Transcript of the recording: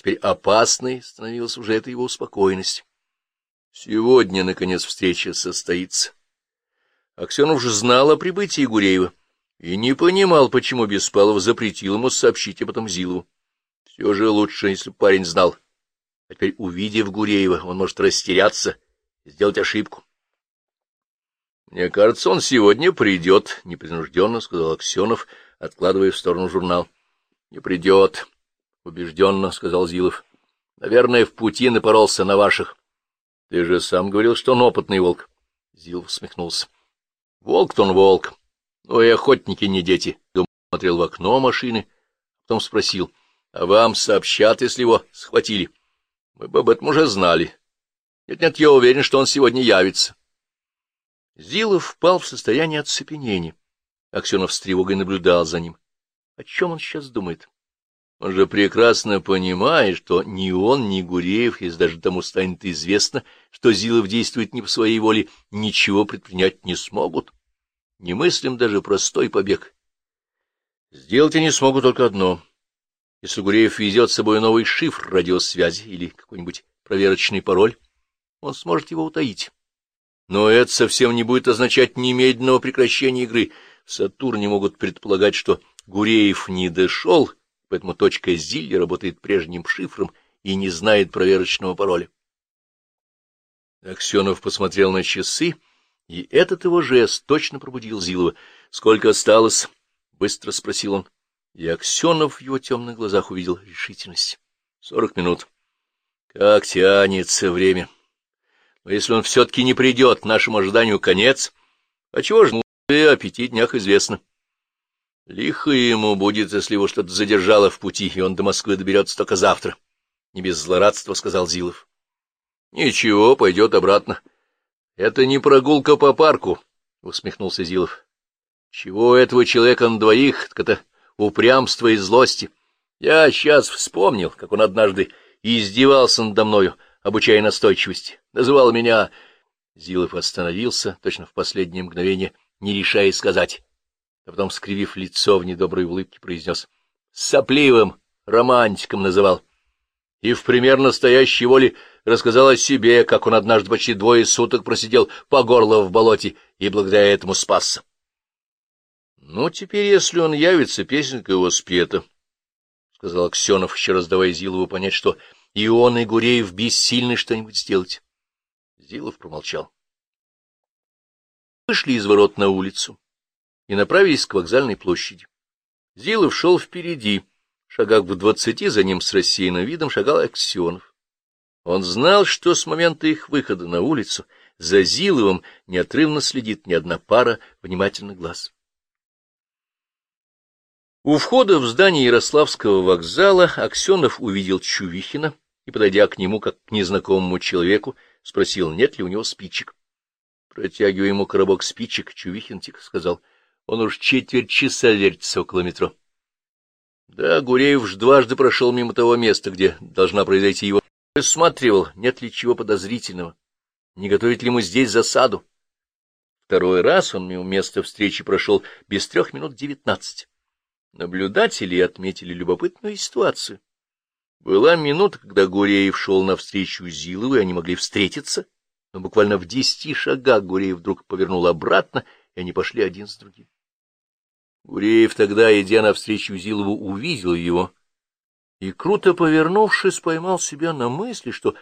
теперь опасной становилась уже эта его успокоенность. Сегодня, наконец, встреча состоится. Аксенов же знал о прибытии Гуреева и не понимал, почему Беспалов запретил ему сообщить об этом Зилову. Все же лучше, если парень знал. А теперь, увидев Гуреева, он может растеряться и сделать ошибку. — Мне кажется, он сегодня придет, — непринужденно сказал Аксенов, откладывая в сторону журнал. — Не придет, — убежденно сказал Зилов. — Наверное, в пути напоролся на ваших. — Ты же сам говорил, что он опытный волк. Зилов усмехнулся. — Волк-то он волк. Ну и охотники не дети. Дом смотрел в окно машины, потом спросил. — А вам сообщат, если его схватили? Мы бы об этом уже знали. Нет-нет, я уверен, что он сегодня явится. Зилов впал в состояние оцепенения. Аксенов с тревогой наблюдал за ним. О чем он сейчас думает? Он же прекрасно понимает, что ни он, ни Гуреев, если даже тому станет известно, что Зилов действует не по своей воле, ничего предпринять не смогут. Не мыслим даже простой побег. Сделать они смогут только одно. Если Гуреев везет с собой новый шифр радиосвязи или какой-нибудь проверочный пароль, он сможет его утаить. Но это совсем не будет означать немедленного прекращения игры. В Сатурне могут предполагать, что Гуреев не дошел, поэтому точка Зилли работает прежним шифром и не знает проверочного пароля. Аксенов посмотрел на часы, и этот его жест точно пробудил Зилова. — Сколько осталось? — быстро спросил он. И Аксенов в его темных глазах увидел решительность. — Сорок минут. Как тянется время. Но если он все-таки не придет, нашему ожиданию конец. А чего ж, ну, о пяти днях известно. — Лихо ему будет, если его что-то задержало в пути, и он до Москвы доберется только завтра. Не без злорадства, — сказал Зилов. — Ничего, пойдет обратно. — Это не прогулка по парку, — усмехнулся Зилов. — Чего этого человека на двоих, так это упрямство и злости. Я сейчас вспомнил, как он однажды издевался надо мною, обучая настойчивости. Называл меня... Зилов остановился, точно в последнее мгновение, не решая сказать а потом, скривив лицо в недоброй улыбке, произнес «сопливым романтиком называл». И в пример настоящей воли рассказал о себе, как он однажды почти двое суток просидел по горло в болоте и благодаря этому спасся. Ну, теперь, если он явится, песенка его спета, — сказал Аксенов, еще раз давая Зилову понять, что и он, и Гуреев бессильны что-нибудь сделать. Зилов промолчал. Вышли из ворот на улицу и направились к вокзальной площади. Зилов шел впереди, шагах в двадцати за ним с рассеянным видом шагал Аксенов. Он знал, что с момента их выхода на улицу за Зиловым неотрывно следит ни одна пара внимательных глаз. У входа в здание Ярославского вокзала Аксенов увидел Чувихина и, подойдя к нему, как к незнакомому человеку, спросил, нет ли у него спичек. Протягивая ему коробок спичек, Чувихин тихо сказал, он уж четверть часа вертится около метро. Да, Гуреев ж дважды прошел мимо того места, где должна произойти его. Рассматривал, нет ли чего подозрительного, не готовит ли ему здесь засаду. Второй раз он мимо места встречи прошел без трех минут девятнадцать. Наблюдатели отметили любопытную ситуацию. Была минута, когда Гуреев шел навстречу Зилову, и они могли встретиться, но буквально в десяти шагах Гуреев вдруг повернул обратно, и они пошли один с другим. Гуреев тогда, идя навстречу Зилову, увидел его и, круто повернувшись, поймал себя на мысли, что